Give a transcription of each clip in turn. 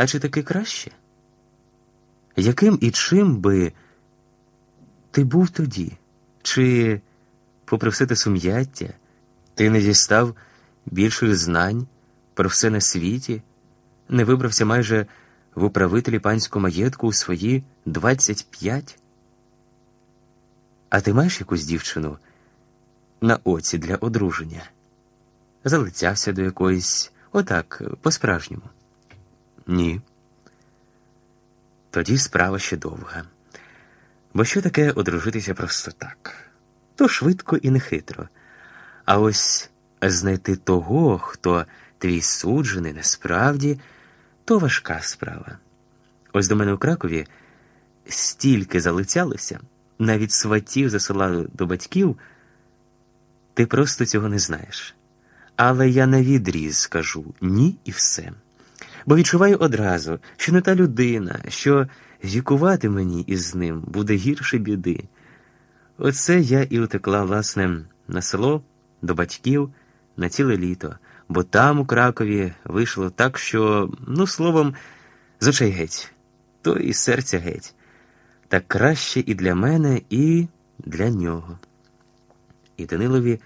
А чи таки краще? Яким і чим би ти був тоді? Чи, попри все те сум'яття, ти не дістав більших знань про все на світі, не вибрався майже в управителі панського маєтку у свої 25? А ти маєш якусь дівчину на оці для одруження? Залицявся до якоїсь, отак, по-справжньому? Ні. Тоді справа ще довга. Бо що таке одружитися просто так? То швидко і нехитро. А ось знайти того, хто твій суджений насправді, то важка справа. Ось до мене у Кракові стільки залицялося, навіть сватів засилали до батьків, ти просто цього не знаєш. Але я на відріз скажу ні і все. Бо відчуваю одразу, що не та людина, що вікувати мені із ним буде гірше біди. Оце я і утекла, власне, на село, до батьків на ціле літо, бо там, у Кракові, вийшло так, що, ну, словом, з очей геть, то і серця геть. Так краще і для мене, і для нього. І Данилові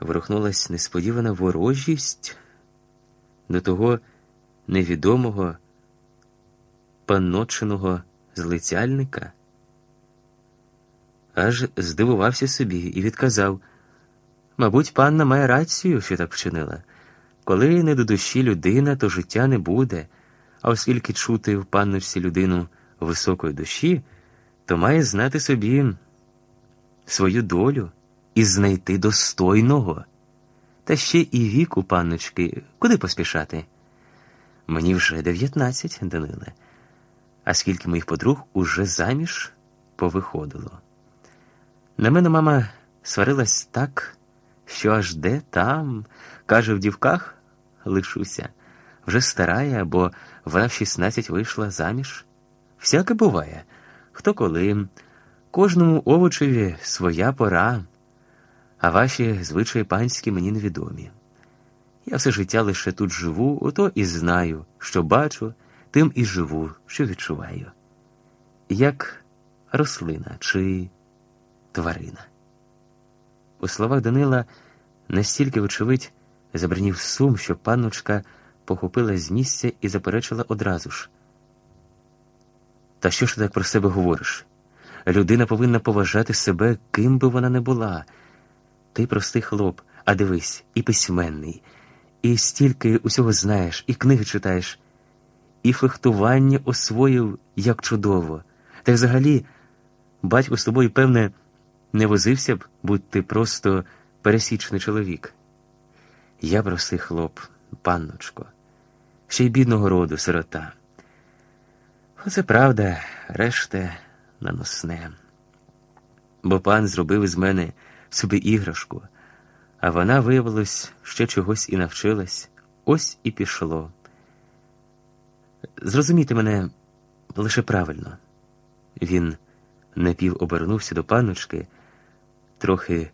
ворухнулась несподівана ворожість до того невідомого паноченого злицяльника. Аж здивувався собі і відказав мабуть, панна має рацію, що так вчинила. Коли не до душі людина, то життя не буде, а оскільки чути в панночці людину високої душі, то має знати собі свою долю і знайти достойного. Та ще і віку, панночки, куди поспішати? Мені вже дев'ятнадцять, Даниле, а скільки моїх подруг уже заміж повиходило. На мене мама сварилась так, що аж де там, каже, в дівках лишуся, вже старая, бо вона в шістнадцять вийшла заміж. Всяке буває, хто коли, кожному овочеві своя пора, а ваші звичаї панські мені невідомі. Я все життя лише тут живу, ото і знаю, що бачу, тим і живу, що відчуваю. Як рослина чи тварина. У словах Данила настільки, вочевидь, забринів сум, що панночка похопила з місця і заперечила одразу ж. Та що ж ти так про себе говориш? Людина повинна поважати себе, ким би вона не була. Ти простий хлоп, а дивись, і письменний і стільки усього знаєш, і книги читаєш, і фехтування освоїв як чудово. Та й взагалі, батько з тобою, певне, не возився б, будь ти просто пересічний чоловік. Я простий хлоп, панночко, ще й бідного роду, сирота. Оце правда, решта наносне. Бо пан зробив із мене собі іграшку. А вона, виявилось, ще чогось і навчилась, ось і пішло. Зрозумійте мене лише правильно. Він напів обернувся до панночки, трохи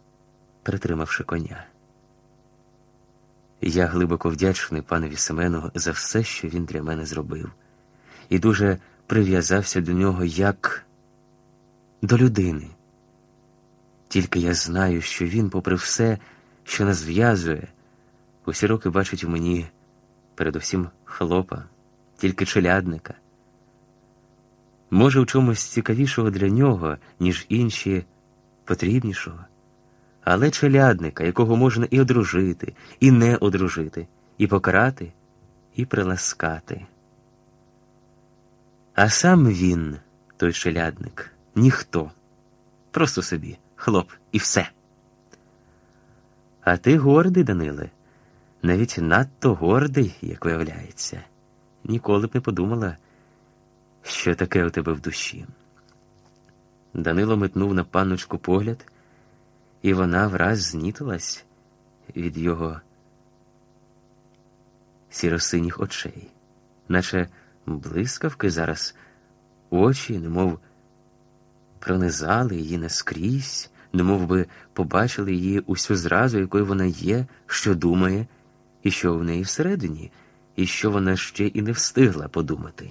притримавши коня. Я глибоко вдячний панові Семену за все, що він для мене зробив, і дуже прив'язався до нього як до людини. Тільки я знаю, що він, попри все, що нас зв'язує, усі роки бачить у мені передусім хлопа, тільки челядника. Може, у чомусь цікавішого для нього, ніж інші, потрібнішого, але челядника, якого можна і одружити, і не одружити, і покарати, і приласкати. А сам він, той челядник, ніхто, просто собі, хлоп, і все. А ти гордий, Даниле, навіть надто гордий, як виявляється. Ніколи б не подумала, що таке у тебе в душі. Данило метнув на панночку погляд, і вона враз знітилась від його сіросиніх очей, наче блискавки зараз очі, немов пронизали її наскрізь немов би побачили її усю зразу, якою вона є, що думає, і що в неї всередині, і що вона ще і не встигла подумати.